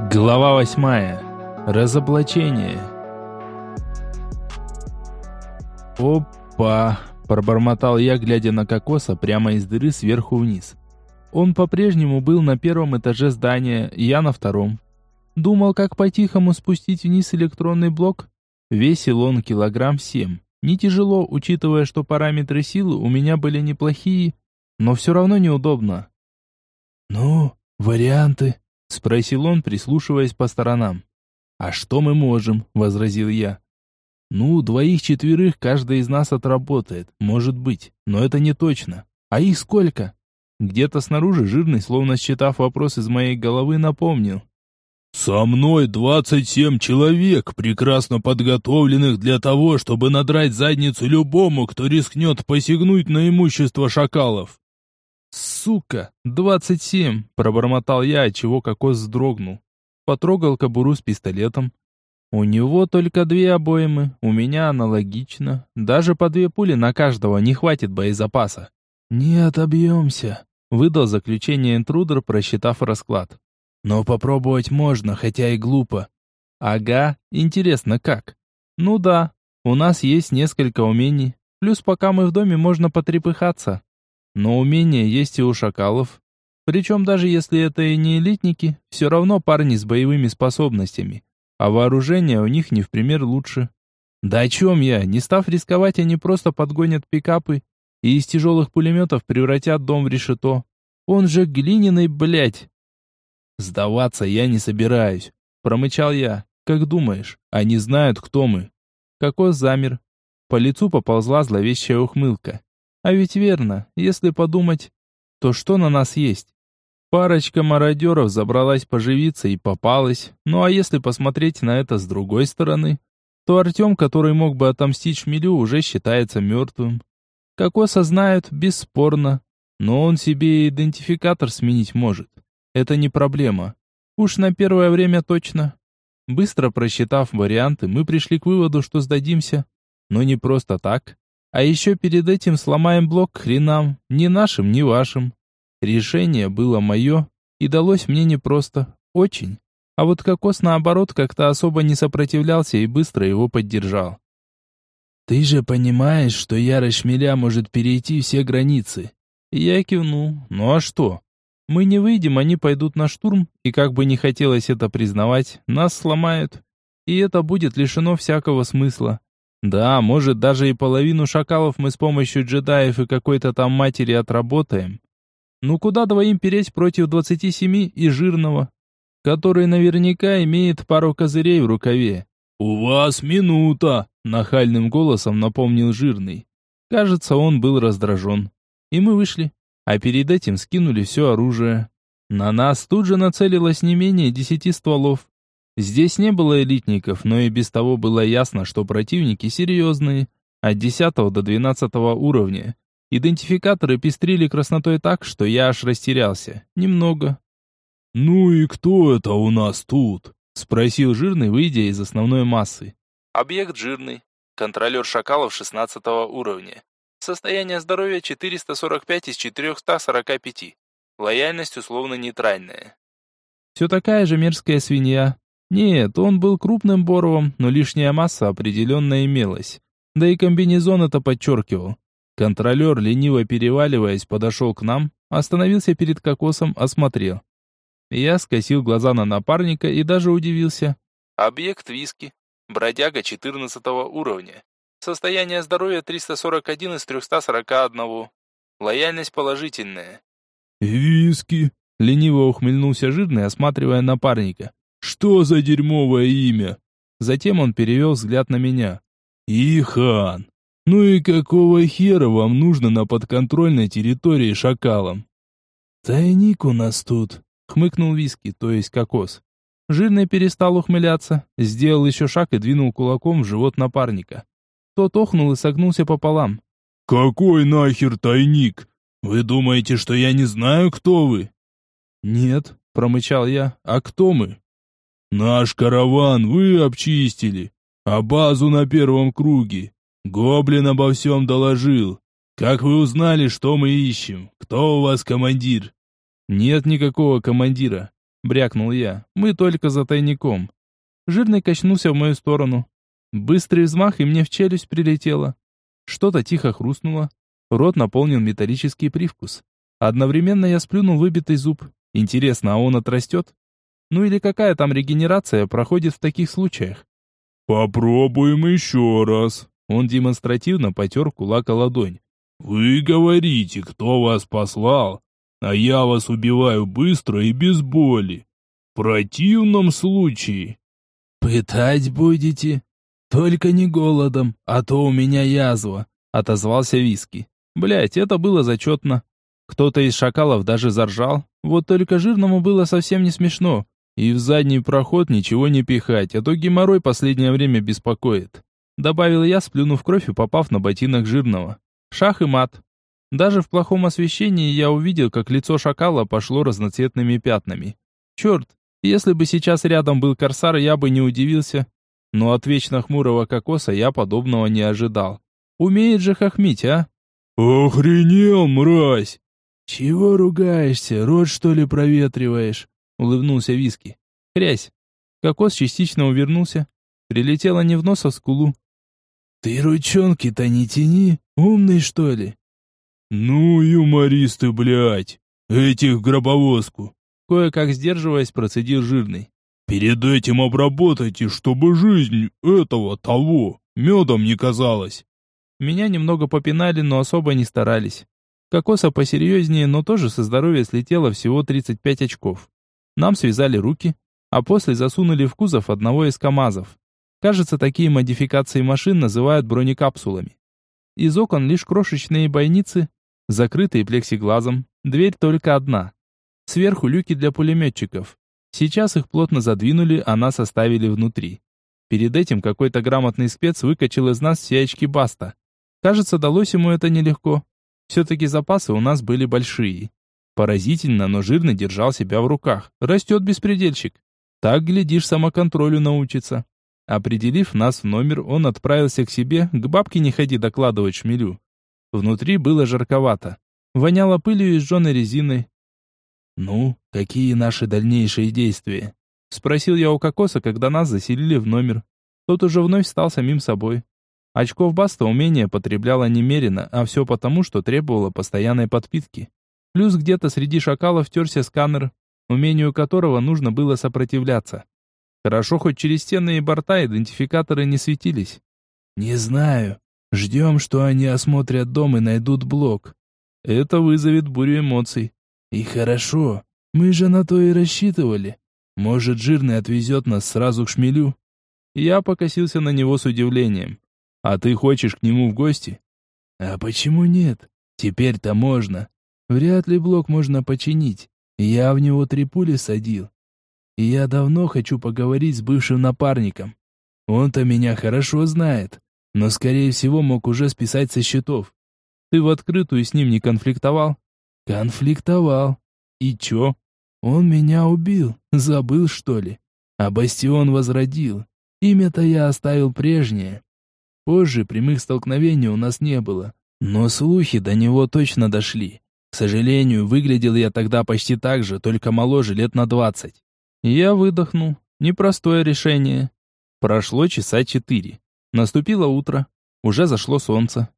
Глава восьмая. Разоблачение. Опа, пробормотал я, глядя на кокоса прямо из дыры сверху вниз. Он по-прежнему был на первом этаже здания, я на втором. Думал, как по-тихому спустить вниз электронный блок. Весил он килограмм семь. Не тяжело, учитывая, что параметры силы у меня были неплохие, но все равно неудобно. «Ну, варианты?» — спросил он, прислушиваясь по сторонам. «А что мы можем?» — возразил я. «Ну, двоих-четверых каждый из нас отработает, может быть, но это не точно. А их сколько?» Где-то снаружи жирный, словно считав вопрос из моей головы, напомнил. «Со мной двадцать семь человек, прекрасно подготовленных для того, чтобы надрать задницу любому, кто рискнет посягнуть на имущество шакалов». «Сука, двадцать семь!» – пробормотал я, отчего кокос вздрогнул. Потрогал кобуру с пистолетом. У него только две обоймы, у меня аналогично. Даже по две пули на каждого не хватит боезапаса. «Не отобьемся», — выдал заключение интрудер, просчитав расклад. «Но попробовать можно, хотя и глупо». «Ага, интересно как?» «Ну да, у нас есть несколько умений, плюс пока мы в доме можно потрепыхаться. Но умения есть и у шакалов. Причем даже если это и не элитники, все равно парни с боевыми способностями. А вооружение у них не в пример лучше. Да о чем я? Не став рисковать, они просто подгонят пикапы и из тяжелых пулеметов превратят дом в решето. Он же глиняный, блядь. Сдаваться я не собираюсь, промычал я. Как думаешь, они знают, кто мы? Кокос замер. По лицу поползла зловещая ухмылка. А ведь верно, если подумать, то что на нас есть? Парочка мародеров забралась поживиться и попалась. Ну а если посмотреть на это с другой стороны, то Артем, который мог бы отомстить Шмелю, уже считается мертвым. Кокоса знают, бесспорно, но он себе идентификатор сменить может. Это не проблема. Уж на первое время точно. Быстро просчитав варианты, мы пришли к выводу, что сдадимся. Но не просто так. А еще перед этим сломаем блок к хренам, ни нашим, ни вашим. Решение было мое и далось мне непросто, очень. А вот Кокос, наоборот, как-то особо не сопротивлялся и быстро его поддержал. «Ты же понимаешь, что ярость шмеля может перейти все границы?» Я кивнул. «Ну а что? Мы не выйдем, они пойдут на штурм, и как бы не хотелось это признавать, нас сломают. И это будет лишено всякого смысла. Да, может, даже и половину шакалов мы с помощью джедаев и какой-то там матери отработаем. Ну куда двоим переть против двадцати семи и жирного, который наверняка имеет пару козырей в рукаве? «У вас минута!» — нахальным голосом напомнил жирный. Кажется, он был раздражен. И мы вышли, а перед этим скинули все оружие. На нас тут же нацелилось не менее десяти стволов. Здесь не было элитников, но и без того было ясно, что противники серьезные, от 10 до 12 уровня. Идентификаторы пестрили краснотой так, что я аж растерялся. Немного. «Ну и кто это у нас тут?» — спросил Жирный, выйдя из основной массы. «Объект Жирный. Контролер шакалов 16 уровня. Состояние здоровья 445 из 445. Лояльность условно нейтральная. Все такая же мерзкая свинья, нет, он был крупным боровом, но лишняя масса определенно имелась. Да и комбинезон это подчеркивал. Контролер, лениво переваливаясь, подошел к нам, остановился перед кокосом, осмотрел. Я скосил глаза на напарника и даже удивился. Объект виски. Бродяга 14 уровня. Состояние здоровья 341 из 341. Лояльность положительная. «Виски!» — лениво ухмыльнулся жирный, осматривая напарника. Что за дерьмовое имя? Затем он перевел взгляд на меня. Ихан. Ну и какого хера вам нужно на подконтрольной территории шакалам? Тайник у нас тут, хмыкнул Виски, то есть кокос. Жирный перестал ухмыляться, сделал еще шаг и двинул кулаком в живот напарника. Тот охнул и согнулся пополам. «Какой нахер тайник? Вы думаете, что я не знаю, кто вы?» «Нет», — промычал я, — «а кто мы?» Наш караван вы обчистили, а базу на первом круге. Гоблин обо всем доложил. Как вы узнали, что мы ищем? Кто у вас командир? Нет никакого командира. брякнул я. Мы только за тайником. Жирный качнулся в мою сторону. Быстрый взмах, и мне в челюсть прилетело. Что-то тихо хрустнуло. Рот наполнил металлический привкус. Одновременно я сплюнул выбитый зуб. Интересно, а он отрастет? Ну или какая там регенерация проходит в таких случаях? «Попробуем еще раз». Он демонстративно потер кулак о ладонь. «Вы говорите, кто вас послал, а я вас убиваю быстро и без боли. В противном случае...» «Пытать будете? Только не голодом, а то у меня язва», — отозвался Виски. Блять, это было зачетно. Кто-то из шакалов даже заржал, вот только жирному было совсем не смешно. И в задний проход ничего не пихать, а то геморрой последнее время беспокоит. Добавил я, сплюнув кровь и попав на ботинок жирного. Шах и мат. Даже в плохом освещении я увидел, как лицо шакала пошло разноцветными пятнами. Черт, если бы сейчас рядом был корсар, я бы не удивился. Но от вечно хмурого кокоса я подобного не ожидал. Умеет же хохмить, а? «Охренел, мразь!» «Чего ругаешься, рот что ли проветриваешь?» Улыбнулся Виски. Хрясь. Кокос частично увернулся. Прилетело не в нос, а в скулу. Ты ручонки-то не тяни, умный что ли? Ну, юмористы, блядь. Этих гробовозку. Кое-как сдерживаясь, процедил жирный. Перед этим обработайте, чтобы жизнь этого, того, медом не казалась. Меня немного попинали, но особо не старались. Кокоса посерьезнее, но тоже со здоровья слетело всего 35 очков. Нам связали руки, а после засунули в кузов одного из КАМАЗов. Кажется, такие модификации машин называют бронекапсулами. Из окон лишь крошечные бойницы, закрытые плексиглазом, дверь только одна. Сверху люки для пулеметчиков. Сейчас их плотно задвинули, а нас оставили внутри. Перед этим какой-то грамотный спец выкачал из нас все очки Баста. Кажется, далось ему это нелегко. Все-таки запасы у нас были большие. Поразительно, но жирно держал себя в руках. Растет беспредельщик. Так, глядишь, самоконтролю научится. Определив нас в номер, он отправился к себе, к бабке не ходи докладывать шмелю. Внутри было жарковато. Воняло пылью и сжженной резиной. «Ну, какие наши дальнейшие действия?» Спросил я у Кокоса, когда нас заселили в номер. Тот уже вновь стал самим собой. Очков Баста умение потребляло немерено, а все потому, что требовало постоянной подпитки. Плюс где-то среди шакалов терся сканер, умению которого нужно было сопротивляться. Хорошо, хоть через стены и борта идентификаторы не светились. «Не знаю. Ждем, что они осмотрят дом и найдут блок. Это вызовет бурю эмоций. И хорошо. Мы же на то и рассчитывали. Может, жирный отвезет нас сразу к шмелю?» Я покосился на него с удивлением. «А ты хочешь к нему в гости?» «А почему нет? Теперь-то можно. Вряд ли блок можно починить. Я в него три пули садил. И я давно хочу поговорить с бывшим напарником. Он-то меня хорошо знает, но, скорее всего, мог уже списать со счетов. Ты в открытую с ним не конфликтовал? Конфликтовал. И чё? Он меня убил. Забыл, что ли? А Бастион возродил. Имя-то я оставил прежнее. Позже прямых столкновений у нас не было. Но слухи до него точно дошли. К сожалению, выглядел я тогда почти так же, только моложе лет на двадцать. Я выдохнул. Непростое решение. Прошло часа четыре. Наступило утро. Уже зашло солнце.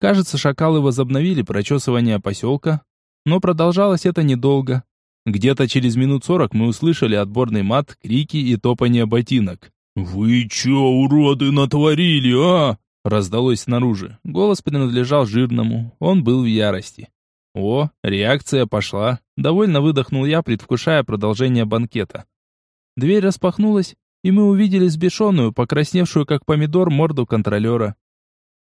Кажется, шакалы возобновили прочесывание поселка, но продолжалось это недолго. Где-то через минут сорок мы услышали отборный мат, крики и топание ботинок. «Вы чё, уроды, натворили, а?» Раздалось снаружи. Голос принадлежал жирному. Он был в ярости. О, реакция пошла. Довольно выдохнул я, предвкушая продолжение банкета. Дверь распахнулась, и мы увидели сбешенную, покрасневшую как помидор, морду контролера.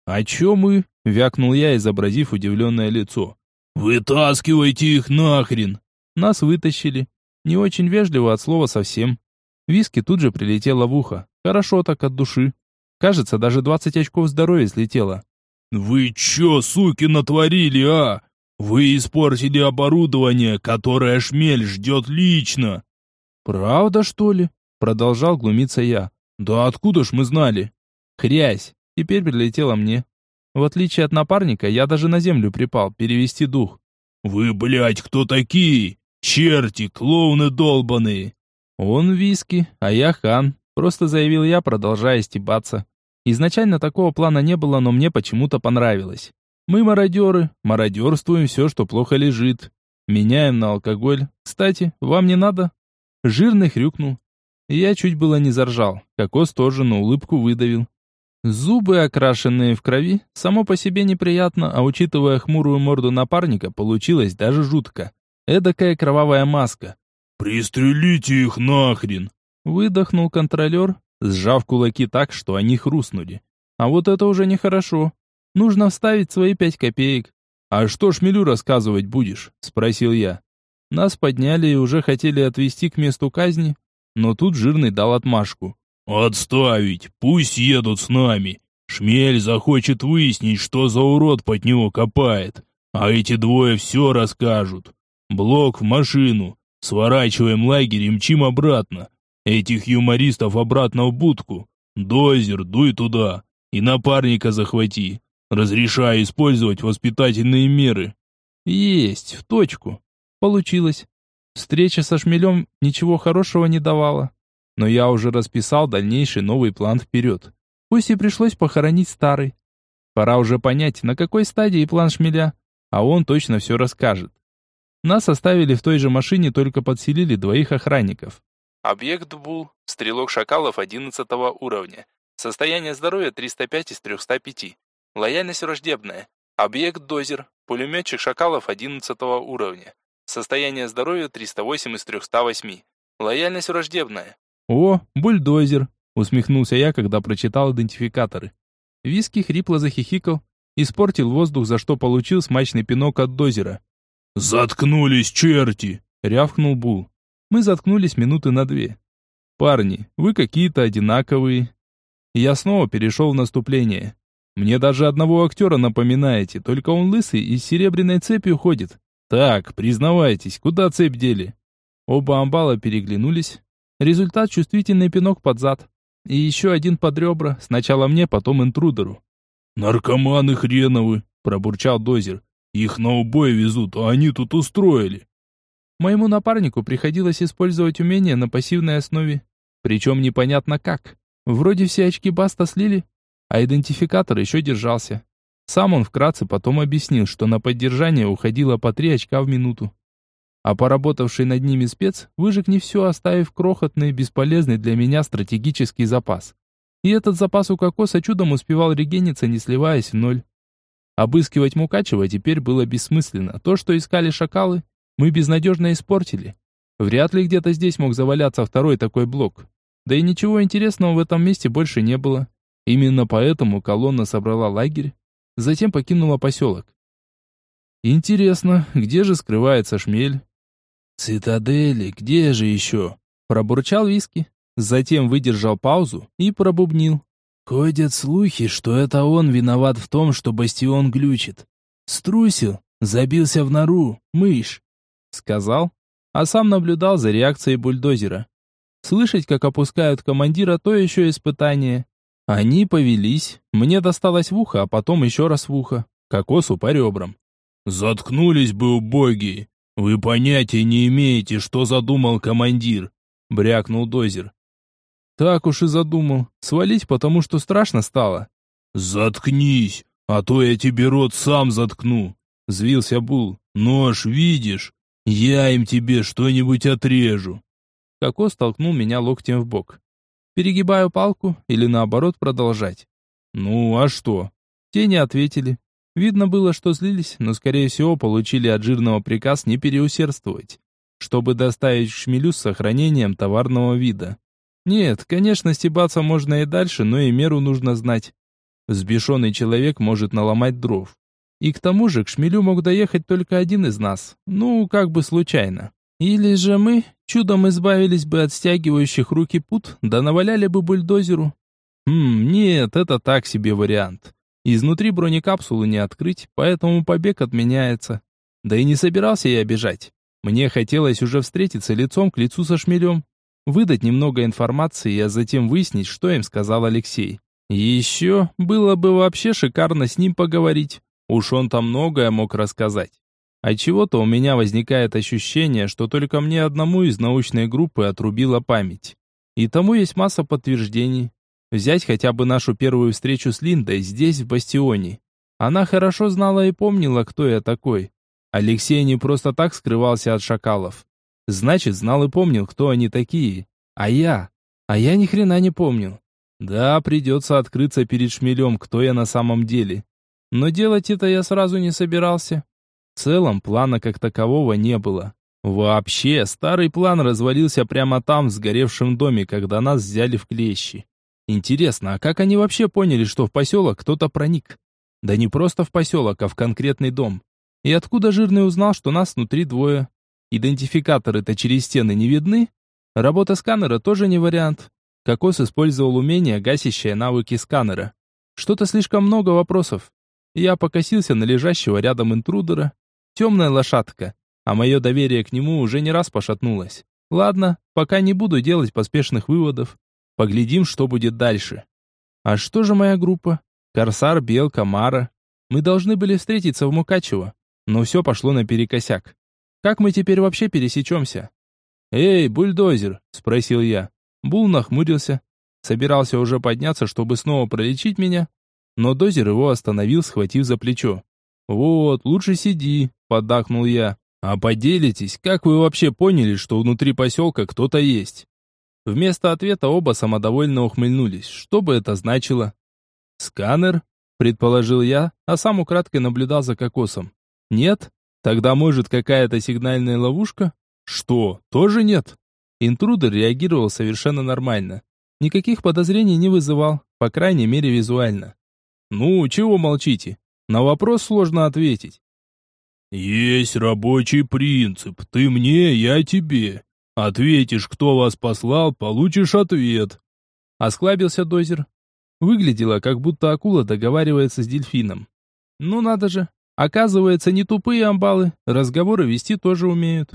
«А чё мы?» — вякнул я, изобразив удивленное лицо. «Вытаскивайте их нахрен!» Нас вытащили. Не очень вежливо от слова совсем. Виски тут же прилетело в ухо. Хорошо так от души. Кажется, даже двадцать очков здоровья слетело. «Вы чё, суки, натворили, а? Вы испортили оборудование, которое шмель ждет лично. Правда, что ли? Продолжал глумиться я. Да откуда ж мы знали? Хрясь. Теперь прилетело мне. В отличие от напарника, я даже на землю припал, перевести дух. Вы, блядь, кто такие? Черти, клоуны долбаные!» «Он виски, а я хан», — просто заявил я, продолжая стебаться. Изначально такого плана не было, но мне почему-то понравилось. Мы мародеры, мародерствуем все, что плохо лежит. Меняем на алкоголь. Кстати, вам не надо?» Жирный хрюкнул. Я чуть было не заржал. Кокос тоже на улыбку выдавил. Зубы, окрашенные в крови, само по себе неприятно, а учитывая хмурую морду напарника, получилось даже жутко. Эдакая кровавая маска. «Пристрелите их нахрен!» Выдохнул контролер, сжав кулаки так, что они хрустнули. А вот это уже нехорошо. Нужно вставить свои пять копеек. «А что шмелю рассказывать будешь?» – спросил я. Нас подняли и уже хотели отвезти к месту казни, но тут жирный дал отмашку. «Отставить! Пусть едут с нами! Шмель захочет выяснить, что за урод под него копает, а эти двое все расскажут. Блок в машину, сворачиваем лагерь и мчим обратно. Этих юмористов обратно в будку. Дозер, дуй туда. И напарника захвати. Разрешаю использовать воспитательные меры. Есть, в точку. Получилось. Встреча со шмелем ничего хорошего не давала. Но я уже расписал дальнейший новый план вперед. Пусть и пришлось похоронить старый. Пора уже понять, на какой стадии план шмеля, а он точно все расскажет. Нас оставили в той же машине, только подселили двоих охранников. Объект Бул, стрелок шакалов 11 уровня. Состояние здоровья 305 из 305. Лояльность враждебная. Объект Дозер, пулеметчик шакалов 11 уровня. Состояние здоровья 308 из 308. Лояльность враждебная. О, бульдозер, усмехнулся я, когда прочитал идентификаторы. Виски хрипло захихикал, испортил воздух, за что получил смачный пинок от дозера. «Заткнулись, черти!» — рявкнул Бул. Мы заткнулись минуты на две. «Парни, вы какие-то одинаковые». Я снова перешел в наступление. Мне даже одного актера напоминаете, только он лысый и с серебряной цепью ходит. Так, признавайтесь, куда цепь дели?» Оба амбала переглянулись. Результат – чувствительный пинок под зад. И еще один под ребра, сначала мне, потом интрудеру. «Наркоманы хреновы!» – пробурчал Дозер. «Их на убой везут, а они тут устроили!» Моему напарнику приходилось использовать умения на пассивной основе. Причем непонятно как. Вроде все очки Баста слили, а идентификатор еще держался. Сам он вкратце потом объяснил, что на поддержание уходило по три очка в минуту. А поработавший над ними спец выжег не все, оставив крохотный, бесполезный для меня стратегический запас. И этот запас у кокоса чудом успевал регениться, не сливаясь в ноль. Обыскивать Мукачева теперь было бессмысленно. То, что искали шакалы, мы безнадежно испортили. Вряд ли где-то здесь мог заваляться второй такой блок. Да и ничего интересного в этом месте больше не было. Именно поэтому колонна собрала лагерь, затем покинула поселок. Интересно, где же скрывается шмель? Цитадели, где же еще? Пробурчал виски, затем выдержал паузу и пробубнил. Ходят слухи, что это он виноват в том, что бастион глючит. Струсил, забился в нору, мышь. Сказал, а сам наблюдал за реакцией бульдозера. Слышать, как опускают командира, то еще испытание. Они повелись, мне досталось в ухо, а потом еще раз в ухо, кокосу по ребрам. «Заткнулись бы, убогие! Вы понятия не имеете, что задумал командир!» — брякнул Дозер. «Так уж и задумал. Свалить, потому что страшно стало». «Заткнись, а то я тебе рот сам заткну!» — взвился Бул. «Нож видишь? Я им тебе что-нибудь отрежу. Кокос толкнул меня локтем в бок. Перегибаю палку или наоборот продолжать? Ну, а что? Те не ответили. Видно было, что злились, но скорее всего получили от жирного приказ не переусердствовать, чтобы доставить шмелю с сохранением товарного вида. Нет, конечно, стебаться можно и дальше, но и меру нужно знать. Взбешенный человек может наломать дров. И к тому же к шмелю мог доехать только один из нас. Ну, как бы случайно. Или же мы чудом избавились бы от стягивающих руки пут, да наваляли бы бульдозеру. Хм, нет, это так себе вариант. Изнутри бронекапсулу не открыть, поэтому побег отменяется. Да и не собирался я бежать. Мне хотелось уже встретиться лицом к лицу со шмелем, выдать немного информации, а затем выяснить, что им сказал Алексей. Еще было бы вообще шикарно с ним поговорить. Уж он там многое мог рассказать. Отчего-то у меня возникает ощущение, что только мне одному из научной группы отрубила память. И тому есть масса подтверждений. Взять хотя бы нашу первую встречу с Линдой здесь, в Бастионе. Она хорошо знала и помнила, кто я такой. Алексей не просто так скрывался от шакалов. Значит, знал и помнил, кто они такие. А я? А я ни хрена не помнил. Да, придется открыться перед шмелем, кто я на самом деле. Но делать это я сразу не собирался. Целом, плана как такового не было. Вообще, старый план развалился прямо там, в сгоревшем доме, когда нас взяли в клещи. Интересно, а как они вообще поняли, что в поселок кто-то проник? Да не просто в поселок, а в конкретный дом. И откуда Жирный узнал, что нас внутри двое? Идентификаторы-то через стены не видны? Работа сканера тоже не вариант. Кокос использовал умение, гасящее навыки сканера. Что-то слишком много вопросов. Я покосился на лежащего рядом интрудера. Темная лошадка. А мое доверие к нему уже не раз пошатнулось. Ладно, пока не буду делать поспешных выводов. Поглядим, что будет дальше. А что же моя группа? Корсар, Белка, Мара. Мы должны были встретиться в Мукачево, но все пошло наперекосяк. Как мы теперь вообще пересечемся? «Эй, бульдозер!» — спросил я. Бул нахмурился. Собирался уже подняться, чтобы снова пролечить меня, но дозер его остановил, схватив за плечо. «Вот, лучше сиди», — поддакнул я. «А поделитесь, как вы вообще поняли, что внутри поселка кто-то есть?» Вместо ответа оба самодовольно ухмыльнулись. Что бы это значило? «Сканер?» – предположил я, а сам украдкой наблюдал за кокосом. «Нет? Тогда, может, какая-то сигнальная ловушка?» «Что? Тоже нет?» Интрудер реагировал совершенно нормально. Никаких подозрений не вызывал, по крайней мере визуально. «Ну, чего молчите? На вопрос сложно ответить». «Есть рабочий принцип. Ты мне, я тебе. Ответишь, кто вас послал, получишь ответ». Осклабился дозер, Выглядело, как будто акула договаривается с дельфином. Ну надо же, оказывается, не тупые амбалы, разговоры вести тоже умеют.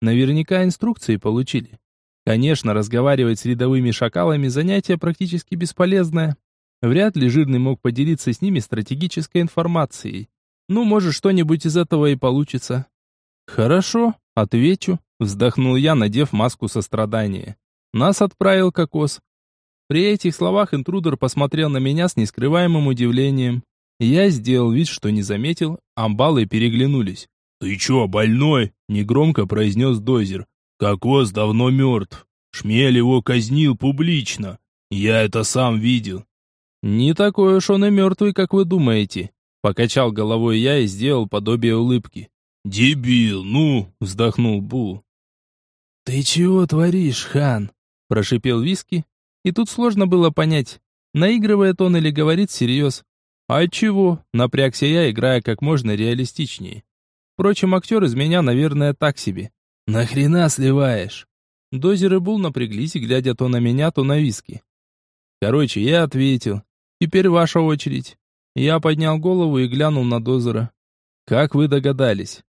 Наверняка инструкции получили. Конечно, разговаривать с рядовыми шакалами занятие практически бесполезное. Вряд ли Жирный мог поделиться с ними стратегической информацией. Ну, может, что-нибудь из этого и получится. Хорошо, отвечу, вздохнул я, надев маску сострадания. Нас отправил кокос, при этих словах интрудер посмотрел на меня с нескрываемым удивлением. Я сделал вид, что не заметил, амбалы переглянулись. «Ты чё, больной?» — негромко произнес Дозер. «Кокос давно мертв. Шмель его казнил публично. Я это сам видел». «Не такой уж он и мертвый, как вы думаете», — покачал головой я и сделал подобие улыбки. «Дебил, ну!» — вздохнул Бул. «Ты чего творишь, хан?» — прошипел Виски, и тут сложно было понять, наигрывает он или говорит всерьез. А чего? Напрягся я, играя как можно реалистичнее. Впрочем, актер из меня, наверное, так себе. Нахрена сливаешь? Дозер и Бул напряглись, глядя то на меня, то на виски. Короче, я ответил. Теперь ваша очередь. Я поднял голову и глянул на Дозера. Как вы догадались?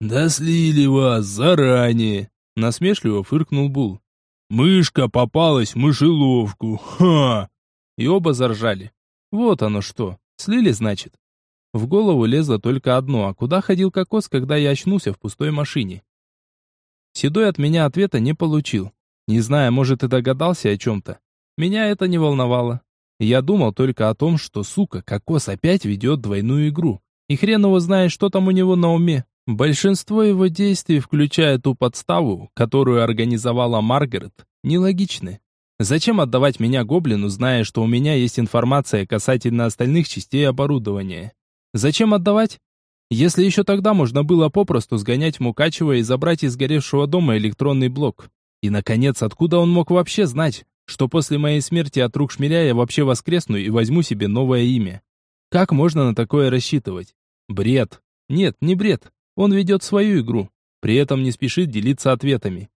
Да слили вас заранее, насмешливо фыркнул Бул. Мышка попалась в мышеловку. Ха! И оба заржали. Вот оно что. Слили, значит. В голову лезло только одно, а куда ходил кокос, когда я очнулся в пустой машине? Седой от меня ответа не получил. Не зная, может, и догадался о чем-то. Меня это не волновало. Я думал только о том, что, сука, кокос опять ведет двойную игру. И хрен его знает, что там у него на уме. Большинство его действий, включая ту подставу, которую организовала Маргарет, нелогичны. Зачем отдавать меня гоблину, зная, что у меня есть информация касательно остальных частей оборудования? Зачем отдавать? Если еще тогда можно было попросту сгонять Мукачева и забрать из сгоревшего дома электронный блок. И, наконец, откуда он мог вообще знать, что после моей смерти от рук шмеля я вообще воскресну и возьму себе новое имя? Как можно на такое рассчитывать? Бред. Нет, не бред. Он ведет свою игру, при этом не спешит делиться ответами.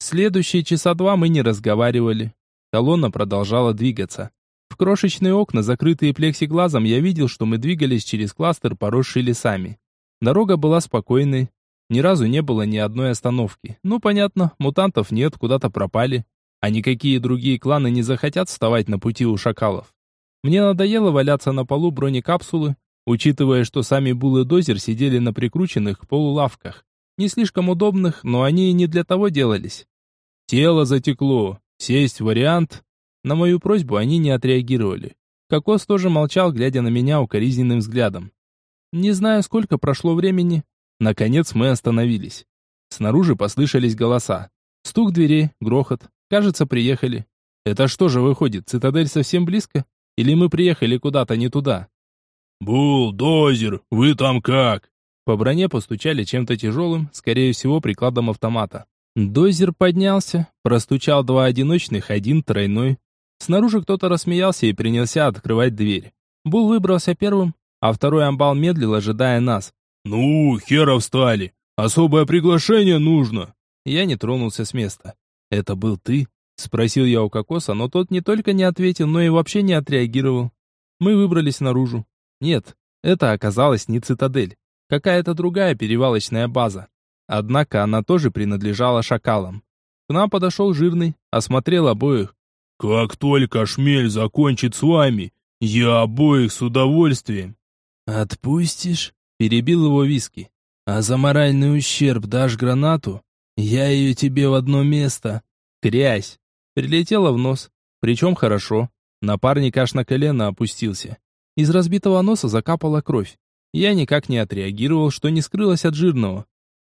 Следующие часа два мы не разговаривали. Колонна продолжала двигаться. В крошечные окна, закрытые плексиглазом, я видел, что мы двигались через кластер, поросший лесами. Дорога была спокойной. Ни разу не было ни одной остановки. Ну, понятно, мутантов нет, куда-то пропали. А никакие другие кланы не захотят вставать на пути у шакалов. Мне надоело валяться на полу бронекапсулы, учитывая, что сами Бул и Дозер сидели на прикрученных к полу лавках. Не слишком удобных, но они и не для того делались. Тело затекло. Сесть вариант. На мою просьбу они не отреагировали. Кокос тоже молчал, глядя на меня укоризненным взглядом. Не знаю, сколько прошло времени. Наконец мы остановились. Снаружи послышались голоса. Стук дверей, грохот. Кажется, приехали. Это что же выходит, цитадель совсем близко? Или мы приехали куда-то не туда? «Булдозер, вы там как?» По броне постучали чем-то тяжелым, скорее всего, прикладом автомата. Дозер поднялся, простучал два одиночных, один тройной. Снаружи кто-то рассмеялся и принялся открывать дверь. Бул выбрался первым, а второй амбал медлил, ожидая нас. «Ну, хера встали! Особое приглашение нужно!» Я не тронулся с места. «Это был ты?» Спросил я у Кокоса, но тот не только не ответил, но и вообще не отреагировал. Мы выбрались наружу. Нет, это оказалось не цитадель. Какая-то другая перевалочная база. Однако она тоже принадлежала шакалам. К нам подошел жирный, осмотрел обоих. «Как только шмель закончит с вами, я обоих с удовольствием». «Отпустишь?» – перебил его виски. «А за моральный ущерб дашь гранату? Я ее тебе в одно место». «Грязь!» Прилетело в нос. Причем хорошо. Напарник аж на колено опустился. Из разбитого носа закапала кровь. Я никак не отреагировал, что не скрылось от жирного.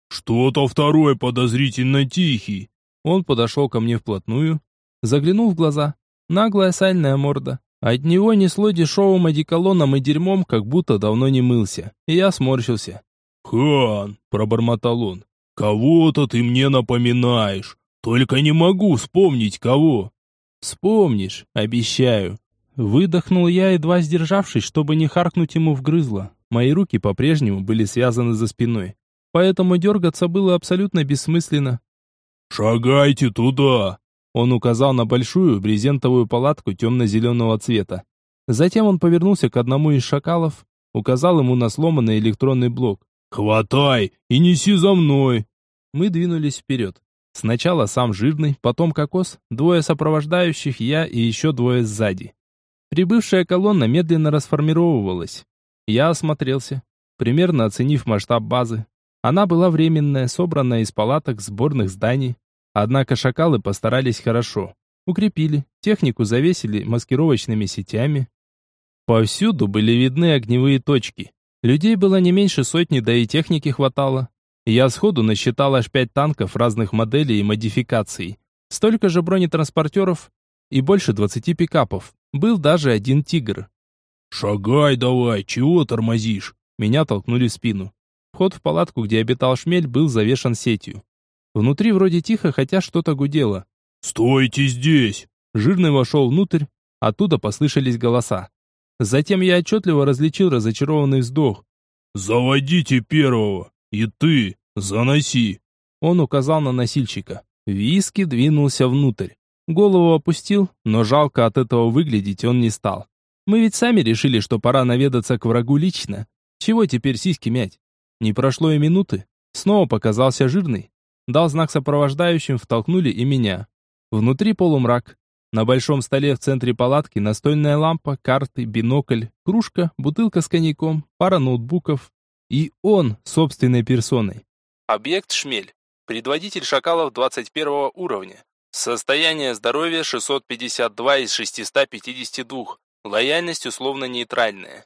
«Что-то второй подозрительно тихий». Он подошел ко мне вплотную, заглянул в глаза. Наглая сальная морда. От него несло дешевым одеколоном и дерьмом, как будто давно не мылся. И я сморщился. «Хан», — пробормотал он, — «кого-то ты мне напоминаешь. Только не могу вспомнить кого. Вспомнишь, обещаю. Выдохнул я, едва сдержавшись, чтобы не харкнуть ему в грызло. Мои руки по-прежнему были связаны за спиной, поэтому дергаться было абсолютно бессмысленно. «Шагайте туда!» Он указал на большую брезентовую палатку темно-зеленого цвета. Затем он повернулся к одному из шакалов, указал ему на сломанный электронный блок. «Хватай и неси за мной!» Мы двинулись вперед. Сначала сам жирный, потом кокос, двое сопровождающих, я и еще двое сзади. Прибывшая колонна медленно расформировывалась. Я осмотрелся, примерно оценив масштаб базы. Она была временная, собранная из палаток сборных зданий. Однако шакалы постарались хорошо. Укрепили, технику завесили маскировочными сетями. Повсюду были видны огневые точки. Людей было не меньше сотни, да и техники хватало. Я сходу насчитал аж пять танков разных моделей и модификаций. Столько же бронетранспортеров и больше двадцати пикапов. Был даже один «Тигр». «Шагай давай, чего тормозишь?» Меня толкнули в спину. Вход в палатку, где обитал шмель, был завешан сетью. Внутри вроде тихо, хотя что-то гудело. «Стойте здесь!» Жирный вошел внутрь, оттуда послышались голоса. Затем я отчетливо различил разочарованный вздох. «Заводите первого!» «И ты, заноси!» Он указал на носильщика. Виски двинулся внутрь. Голову опустил, но жалко от этого выглядеть он не стал. Мы ведь сами решили, что пора наведаться к врагу лично. Чего теперь сиськи мять? Не прошло и минуты. Снова показался жирный. Дал знак сопровождающим, втолкнули и меня. Внутри полумрак. На большом столе в центре палатки настольная лампа, карты, бинокль, кружка, бутылка с коньяком, пара ноутбуков, и он собственной персоной. Объект Шмель. Предводитель шакалов 21 уровня. Состояние здоровья 652 из 652. Лояльность условно нейтральная.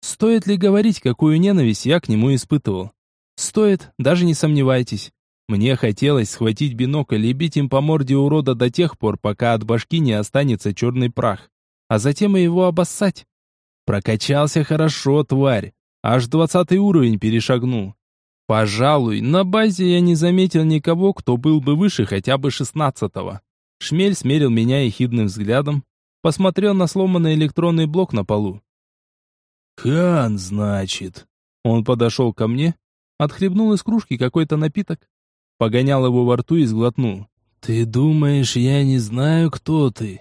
Стоит ли говорить, какую ненависть я к нему испытывал? Стоит, даже не сомневайтесь. Мне хотелось схватить бинокль и бить им по морде урода до тех пор, пока от башки не останется черный прах, а затем и его обоссать. Прокачался хорошо, тварь. Аж двадцатый уровень перешагнул. Пожалуй, на базе я не заметил никого, кто был бы выше хотя бы шестнадцатого. Шмель смерил меня ехидным взглядом, посмотрел на сломанный электронный блок на полу. «Хан, значит». Он подошел ко мне, отхлебнул из кружки какой-то напиток, погонял его во рту и сглотнул. «Ты думаешь, я не знаю, кто ты?»